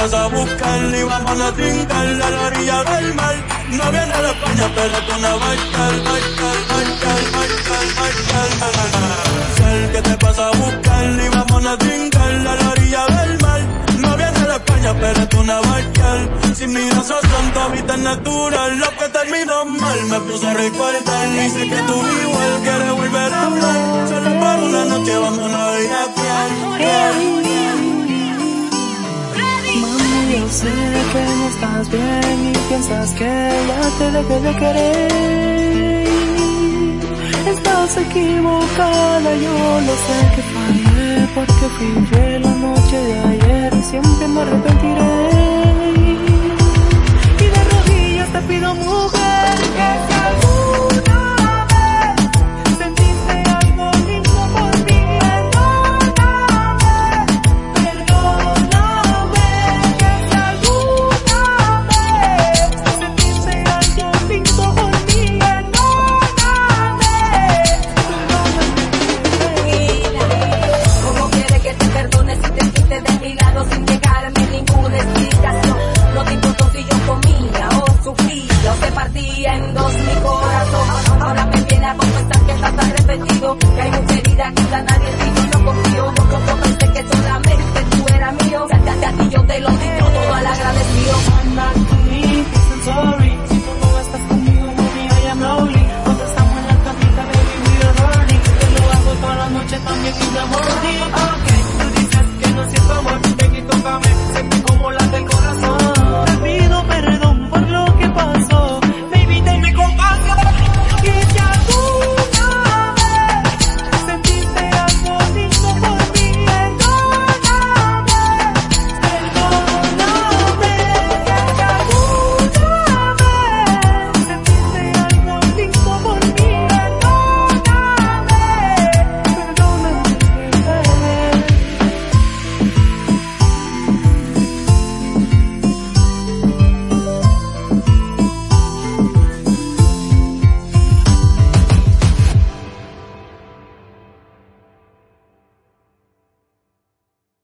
vas a buscar y vamos a trincar a la orilla del mar. No viene de España, pero tú no bailar, bailar, bailar. El que te pasa a buscar y vamos a trincar mi son tu hábitat natural, lo que terminó mal me puso a recordar. Dice que tú igual quieres volver a hablar. Solo por una noche vámonos a Mami, yo sé que no estás bien y piensas que ya te dejé de querer. Estás equivocada, yo lo sé que fallé porque fui la noche de ayer y siempre me arrepentiré. não murro Que hay mucha herida, que nadie, no no confío.